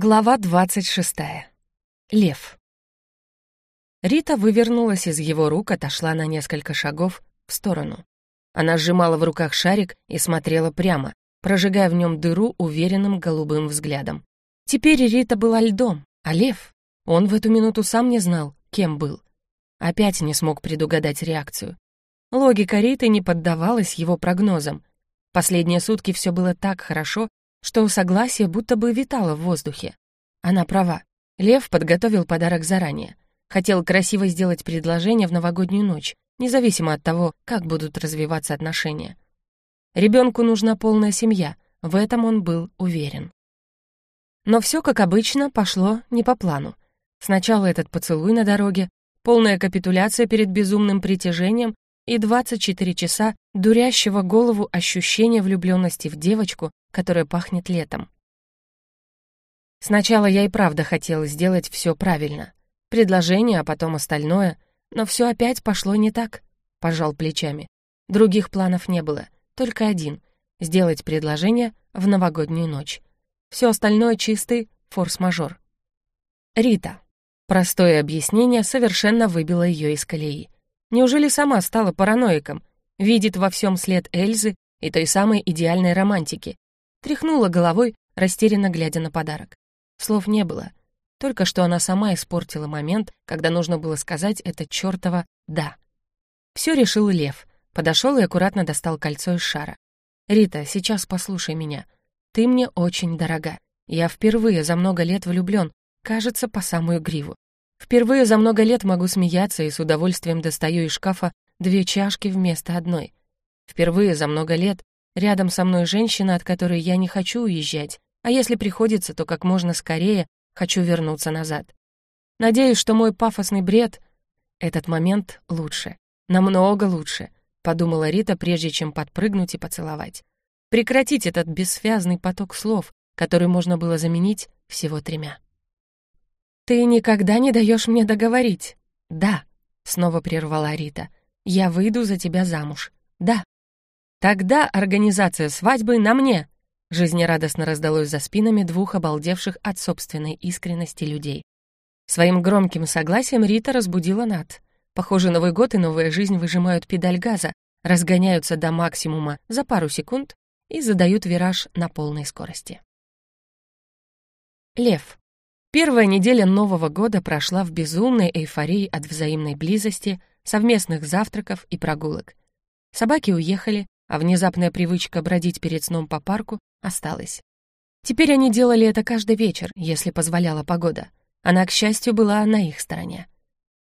Глава двадцать шестая. Лев. Рита вывернулась из его рук, отошла на несколько шагов в сторону. Она сжимала в руках шарик и смотрела прямо, прожигая в нем дыру уверенным голубым взглядом. Теперь Рита была льдом, а Лев, он в эту минуту сам не знал, кем был. Опять не смог предугадать реакцию. Логика Риты не поддавалась его прогнозам. Последние сутки все было так хорошо, что согласие будто бы витало в воздухе. Она права. Лев подготовил подарок заранее. Хотел красиво сделать предложение в новогоднюю ночь, независимо от того, как будут развиваться отношения. Ребенку нужна полная семья, в этом он был уверен. Но все, как обычно, пошло не по плану. Сначала этот поцелуй на дороге, полная капитуляция перед безумным притяжением и 24 часа дурящего голову ощущения влюбленности в девочку, которая пахнет летом. Сначала я и правда хотела сделать все правильно. Предложение, а потом остальное, но все опять пошло не так, пожал плечами. Других планов не было, только один — сделать предложение в новогоднюю ночь. Все остальное чистый форс-мажор. Рита. Простое объяснение совершенно выбило ее из колеи. Неужели сама стала параноиком? Видит во всем след Эльзы и той самой идеальной романтики, Тряхнула головой, растерянно глядя на подарок. Слов не было. Только что она сама испортила момент, когда нужно было сказать это чёртово «да». Все решил Лев. Подошел и аккуратно достал кольцо из шара. «Рита, сейчас послушай меня. Ты мне очень дорога. Я впервые за много лет влюблён, кажется, по самую гриву. Впервые за много лет могу смеяться и с удовольствием достаю из шкафа две чашки вместо одной. Впервые за много лет Рядом со мной женщина, от которой я не хочу уезжать, а если приходится, то как можно скорее хочу вернуться назад. Надеюсь, что мой пафосный бред... Этот момент лучше, намного лучше, подумала Рита, прежде чем подпрыгнуть и поцеловать. Прекратить этот бессвязный поток слов, который можно было заменить всего тремя. «Ты никогда не даешь мне договорить?» «Да», — снова прервала Рита. «Я выйду за тебя замуж. Да». «Тогда организация свадьбы на мне!» Жизнерадостно раздалось за спинами двух обалдевших от собственной искренности людей. Своим громким согласием Рита разбудила Нат. Похоже, Новый год и новая жизнь выжимают педаль газа, разгоняются до максимума за пару секунд и задают вираж на полной скорости. Лев. Первая неделя Нового года прошла в безумной эйфории от взаимной близости, совместных завтраков и прогулок. Собаки уехали, а внезапная привычка бродить перед сном по парку осталась. Теперь они делали это каждый вечер, если позволяла погода. Она, к счастью, была на их стороне.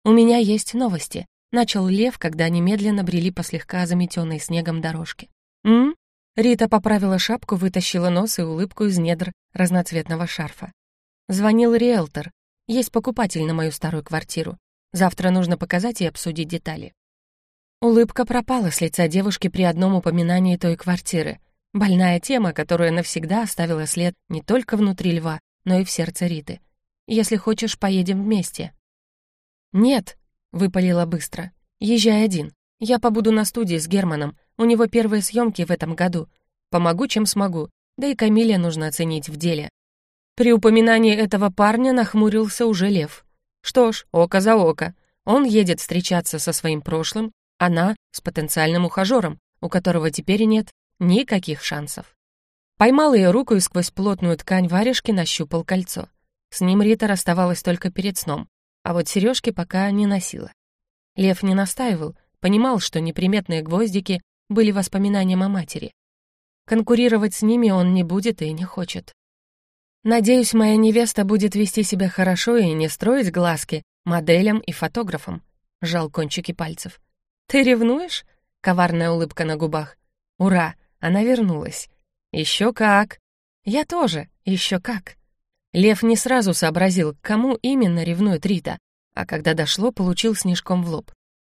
«У меня есть новости», — начал Лев, когда они медленно брели по слегка заметенной снегом дорожке. «М?», Рита поправила шапку, вытащила нос и улыбку из недр разноцветного шарфа. Звонил риэлтор. Есть покупатель на мою старую квартиру. Завтра нужно показать и обсудить детали. Улыбка пропала с лица девушки при одном упоминании той квартиры. Больная тема, которая навсегда оставила след не только внутри льва, но и в сердце Риты. «Если хочешь, поедем вместе». «Нет», — выпалила быстро. «Езжай один. Я побуду на студии с Германом. У него первые съемки в этом году. Помогу, чем смогу. Да и Камиле нужно оценить в деле». При упоминании этого парня нахмурился уже лев. Что ж, око за око. Он едет встречаться со своим прошлым, она с потенциальным ухажером, у которого теперь нет никаких шансов. Поймал ее руку и сквозь плотную ткань варежки нащупал кольцо. С ним Рита расставалась только перед сном, а вот сережки пока не носила. Лев не настаивал, понимал, что неприметные гвоздики были воспоминанием о матери. Конкурировать с ними он не будет и не хочет. «Надеюсь, моя невеста будет вести себя хорошо и не строить глазки моделям и фотографам», — жал кончики пальцев. «Ты ревнуешь?» — коварная улыбка на губах. «Ура! Она вернулась!» «Еще как!» «Я тоже! Еще как!» Лев не сразу сообразил, к кому именно ревнует Рита, а когда дошло, получил снежком в лоб.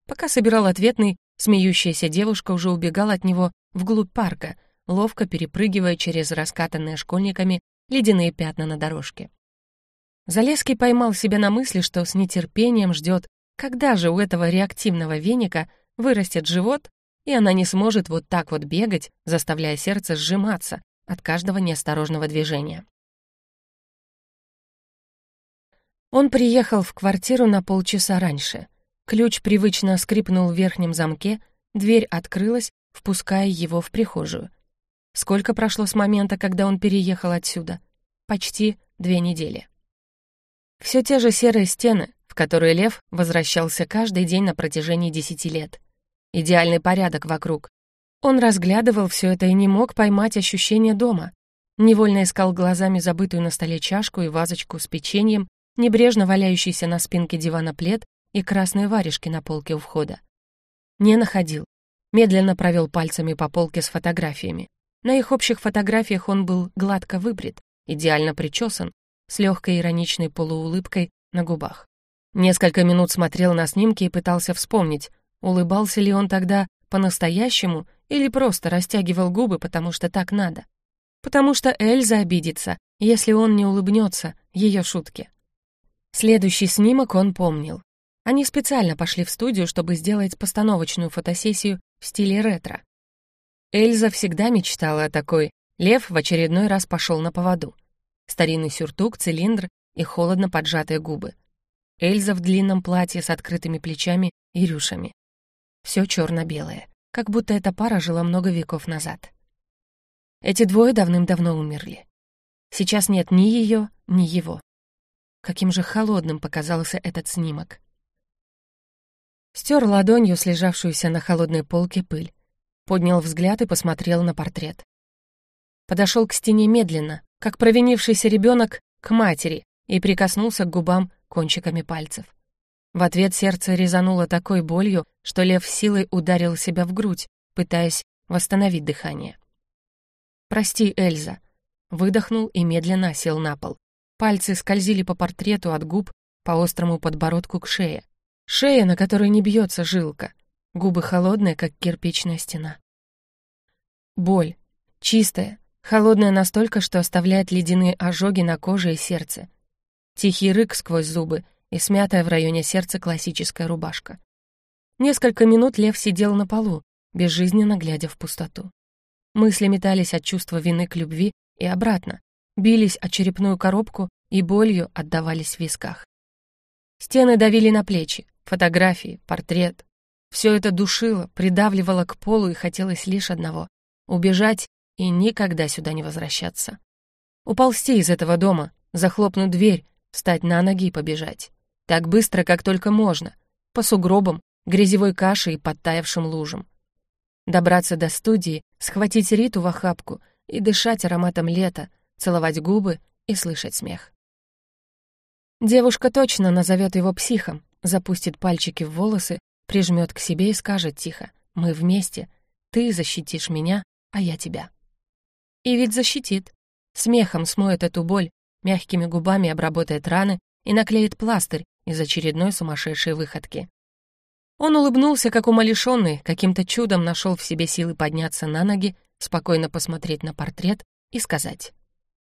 Пока собирал ответный, смеющаяся девушка уже убегала от него вглубь парка, ловко перепрыгивая через раскатанные школьниками ледяные пятна на дорожке. Залеский поймал себя на мысли, что с нетерпением ждет, когда же у этого реактивного веника вырастет живот, и она не сможет вот так вот бегать, заставляя сердце сжиматься от каждого неосторожного движения. Он приехал в квартиру на полчаса раньше. Ключ привычно скрипнул в верхнем замке, дверь открылась, впуская его в прихожую. Сколько прошло с момента, когда он переехал отсюда? Почти две недели. Все те же серые стены, в которые Лев возвращался каждый день на протяжении десяти лет. Идеальный порядок вокруг. Он разглядывал все это и не мог поймать ощущение дома. Невольно искал глазами забытую на столе чашку и вазочку с печеньем, небрежно валяющийся на спинке дивана плед и красные варежки на полке у входа. Не находил. Медленно провел пальцами по полке с фотографиями. На их общих фотографиях он был гладко выбрит, идеально причесан, с легкой ироничной полуулыбкой на губах. Несколько минут смотрел на снимки и пытался вспомнить, улыбался ли он тогда по-настоящему или просто растягивал губы, потому что так надо. Потому что Эльза обидится, если он не улыбнется ее шутке. Следующий снимок он помнил. Они специально пошли в студию, чтобы сделать постановочную фотосессию в стиле ретро. Эльза всегда мечтала о такой. Лев в очередной раз пошел на поводу. Старинный сюртук, цилиндр и холодно поджатые губы. Эльза в длинном платье с открытыми плечами и рюшами. Все черно-белое, как будто эта пара жила много веков назад. Эти двое давным-давно умерли. Сейчас нет ни ее, ни его. Каким же холодным показался этот снимок. Стер ладонью слежавшуюся на холодной полке пыль, поднял взгляд и посмотрел на портрет. Подошел к стене медленно, как провинившийся ребенок к матери, и прикоснулся к губам кончиками пальцев. В ответ сердце резануло такой болью, что лев силой ударил себя в грудь, пытаясь восстановить дыхание. «Прости, Эльза», — выдохнул и медленно сел на пол. Пальцы скользили по портрету от губ по острому подбородку к шее. Шея, на которой не бьется жилка. Губы холодные, как кирпичная стена. Боль. Чистая, холодная настолько, что оставляет ледяные ожоги на коже и сердце. Тихий рык сквозь зубы и смятая в районе сердца классическая рубашка. Несколько минут Лев сидел на полу, безжизненно глядя в пустоту. Мысли метались от чувства вины к любви и обратно, бились о черепную коробку и болью отдавались в висках. Стены давили на плечи, фотографии, портрет. Все это душило, придавливало к полу и хотелось лишь одного — убежать и никогда сюда не возвращаться. Уползти из этого дома, захлопнуть дверь, встать на ноги и побежать. Так быстро, как только можно, по сугробам, грязевой каше и подтаявшим лужам добраться до студии, схватить Риту в охапку и дышать ароматом лета, целовать губы и слышать смех. Девушка точно назовет его психом, запустит пальчики в волосы, прижмет к себе и скажет тихо «Мы вместе, ты защитишь меня, а я тебя». И ведь защитит. Смехом смоет эту боль, мягкими губами обработает раны и наклеит пластырь из очередной сумасшедшей выходки. Он улыбнулся, как умалишенный, каким-то чудом нашел в себе силы подняться на ноги, спокойно посмотреть на портрет и сказать.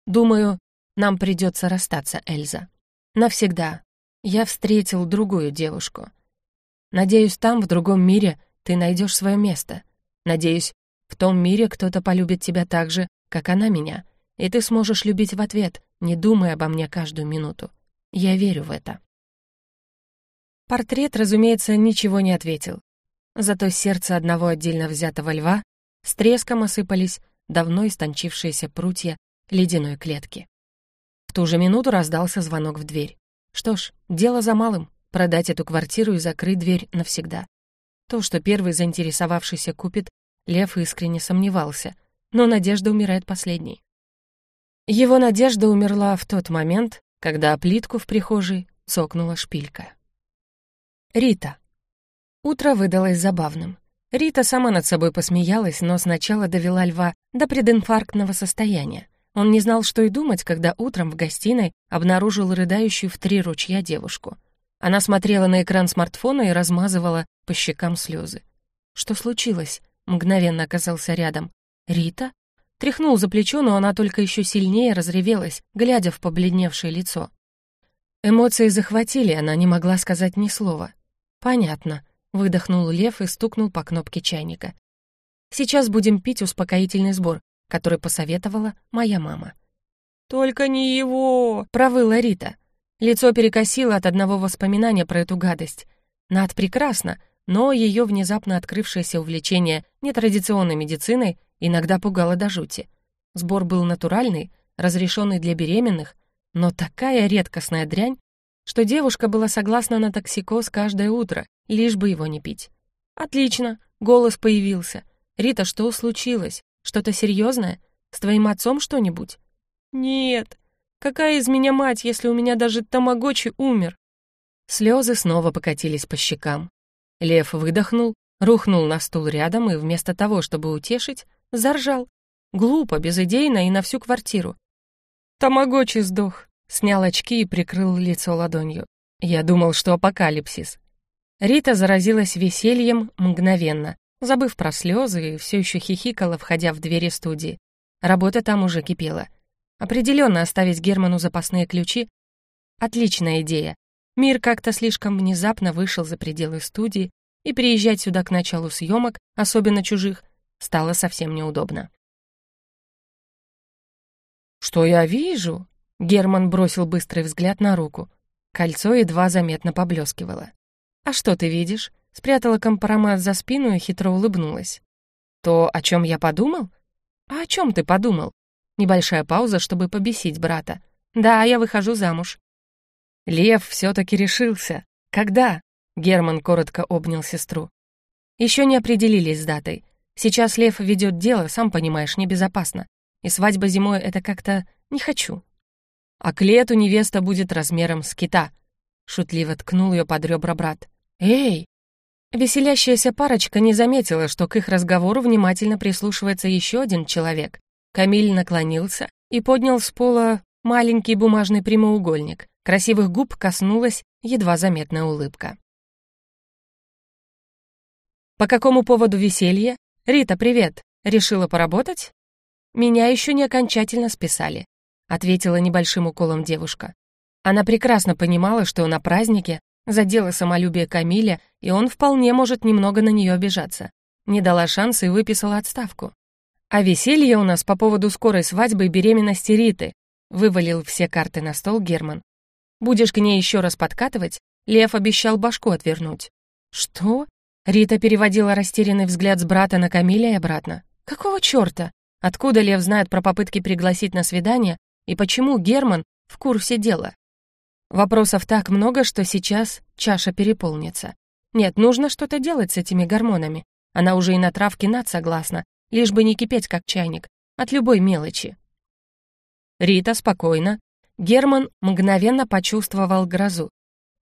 «Думаю, нам придется расстаться, Эльза. Навсегда. Я встретил другую девушку. Надеюсь, там, в другом мире, ты найдешь свое место. Надеюсь, в том мире кто-то полюбит тебя так же, как она меня, и ты сможешь любить в ответ, не думая обо мне каждую минуту. Я верю в это». Портрет, разумеется, ничего не ответил. Зато сердце одного отдельно взятого льва с треском осыпались давно истончившиеся прутья ледяной клетки. В ту же минуту раздался звонок в дверь. Что ж, дело за малым — продать эту квартиру и закрыть дверь навсегда. То, что первый заинтересовавшийся купит, Лев искренне сомневался, но надежда умирает последней. Его надежда умерла в тот момент, когда плитку в прихожей цокнула шпилька. Рита. Утро выдалось забавным. Рита сама над собой посмеялась, но сначала довела льва до прединфарктного состояния. Он не знал, что и думать, когда утром в гостиной обнаружил рыдающую в три ручья девушку. Она смотрела на экран смартфона и размазывала по щекам слезы. «Что случилось?» — мгновенно оказался рядом. «Рита?» Тряхнул за плечо, но она только еще сильнее разревелась, глядя в побледневшее лицо. Эмоции захватили, она не могла сказать ни слова. «Понятно», — выдохнул Лев и стукнул по кнопке чайника. «Сейчас будем пить успокоительный сбор, который посоветовала моя мама». «Только не его!» — провыла Рита. Лицо перекосило от одного воспоминания про эту гадость. Над прекрасно, но ее внезапно открывшееся увлечение нетрадиционной медициной иногда пугало до жути. Сбор был натуральный, разрешенный для беременных, но такая редкостная дрянь, что девушка была согласна на токсикоз каждое утро, лишь бы его не пить. «Отлично, голос появился. Рита, что случилось? Что-то серьезное? С твоим отцом что-нибудь?» «Нет. Какая из меня мать, если у меня даже тамагочи умер?» Слезы снова покатились по щекам. Лев выдохнул, рухнул на стул рядом и вместо того, чтобы утешить, заржал. Глупо, безыдейно и на всю квартиру. «Тамагочи сдох», — снял очки и прикрыл лицо ладонью. Я думал, что апокалипсис. Рита заразилась весельем мгновенно, забыв про слезы и все еще хихикала, входя в двери студии. Работа там уже кипела. Определенно оставить Герману запасные ключи — отличная идея. Мир как-то слишком внезапно вышел за пределы студии, и приезжать сюда к началу съемок, особенно чужих, стало совсем неудобно. «Что я вижу?» Герман бросил быстрый взгляд на руку. Кольцо едва заметно поблескивало. «А что ты видишь?» Спрятала компромат за спину и хитро улыбнулась. «То, о чем я подумал?» «А о чем ты подумал?» Небольшая пауза, чтобы побесить брата. «Да, я выхожу замуж». Лев все-таки решился. «Когда?» Герман коротко обнял сестру. Еще не определились с датой. Сейчас Лев ведет дело, сам понимаешь, небезопасно. И свадьба зимой — это как-то не хочу. А к лету невеста будет размером с кита. Шутливо ткнул ее под ребра брат. «Эй!» Веселящаяся парочка не заметила, что к их разговору внимательно прислушивается еще один человек. Камиль наклонился и поднял с пола маленький бумажный прямоугольник. Красивых губ коснулась едва заметная улыбка. «По какому поводу веселье? Рита, привет! Решила поработать?» «Меня еще не окончательно списали», — ответила небольшим уколом девушка. Она прекрасно понимала, что на празднике задела самолюбие Камиля, и он вполне может немного на нее обижаться. Не дала шанса и выписала отставку. А веселье у нас по поводу скорой свадьбы и беременности Риты. Вывалил все карты на стол Герман. Будешь к ней еще раз подкатывать? Лев обещал башку отвернуть. Что? Рита переводила растерянный взгляд с брата на Камиля и обратно. Какого черта? Откуда Лев знает про попытки пригласить на свидание и почему Герман в курсе дела? Вопросов так много, что сейчас чаша переполнится. Нет, нужно что-то делать с этими гормонами. Она уже и на травке над согласна, лишь бы не кипеть, как чайник, от любой мелочи. Рита, спокойно. Герман мгновенно почувствовал грозу.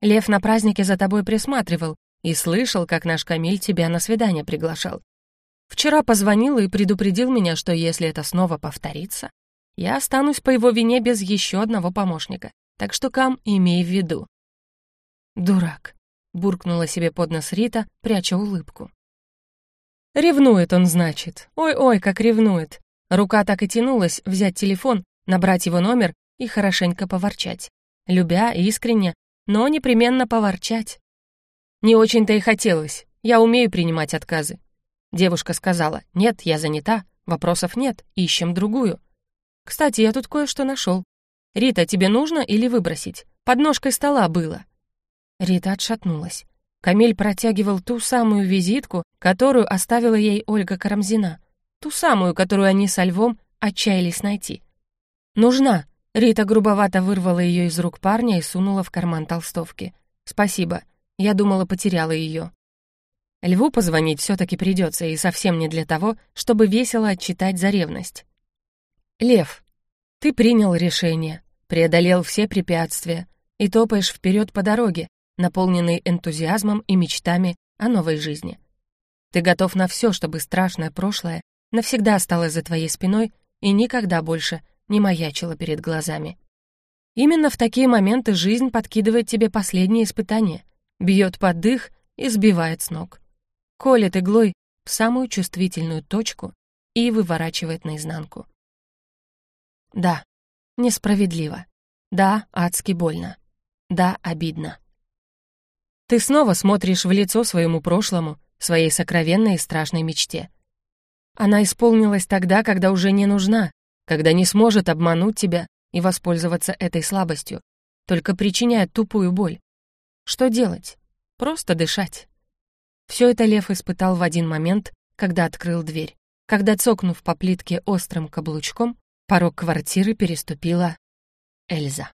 Лев на празднике за тобой присматривал и слышал, как наш Камиль тебя на свидание приглашал. Вчера позвонил и предупредил меня, что если это снова повторится, я останусь по его вине без еще одного помощника. Так что, Кам, имей в виду. «Дурак», — буркнула себе под нос Рита, пряча улыбку. Ревнует он, значит. Ой-ой, как ревнует. Рука так и тянулась взять телефон, набрать его номер и хорошенько поворчать. Любя, искренне, но непременно поворчать. Не очень-то и хотелось. Я умею принимать отказы. Девушка сказала, нет, я занята, вопросов нет, ищем другую. Кстати, я тут кое-что нашел. Рита, тебе нужно или выбросить? Под ножкой стола было. Рита отшатнулась. Камиль протягивал ту самую визитку, которую оставила ей Ольга Карамзина. Ту самую, которую они со Львом отчаялись найти. «Нужна!» Рита грубовато вырвала ее из рук парня и сунула в карман толстовки. «Спасибо. Я думала, потеряла ее». Льву позвонить все-таки придется, и совсем не для того, чтобы весело отчитать за ревность. «Лев, ты принял решение, преодолел все препятствия и топаешь вперед по дороге, наполненный энтузиазмом и мечтами о новой жизни. Ты готов на все, чтобы страшное прошлое навсегда осталось за твоей спиной и никогда больше не маячило перед глазами. Именно в такие моменты жизнь подкидывает тебе последние испытания, бьет под дых и сбивает с ног. Колет иглой в самую чувствительную точку и выворачивает наизнанку. Да, несправедливо. Да, адски больно. Да, обидно. Ты снова смотришь в лицо своему прошлому, своей сокровенной и страшной мечте. Она исполнилась тогда, когда уже не нужна, когда не сможет обмануть тебя и воспользоваться этой слабостью. только причиняют тупую боль. Что делать? Просто дышать. Все это Лев испытал в один момент, когда открыл дверь. Когда, цокнув по плитке острым каблучком, порог квартиры переступила Эльза.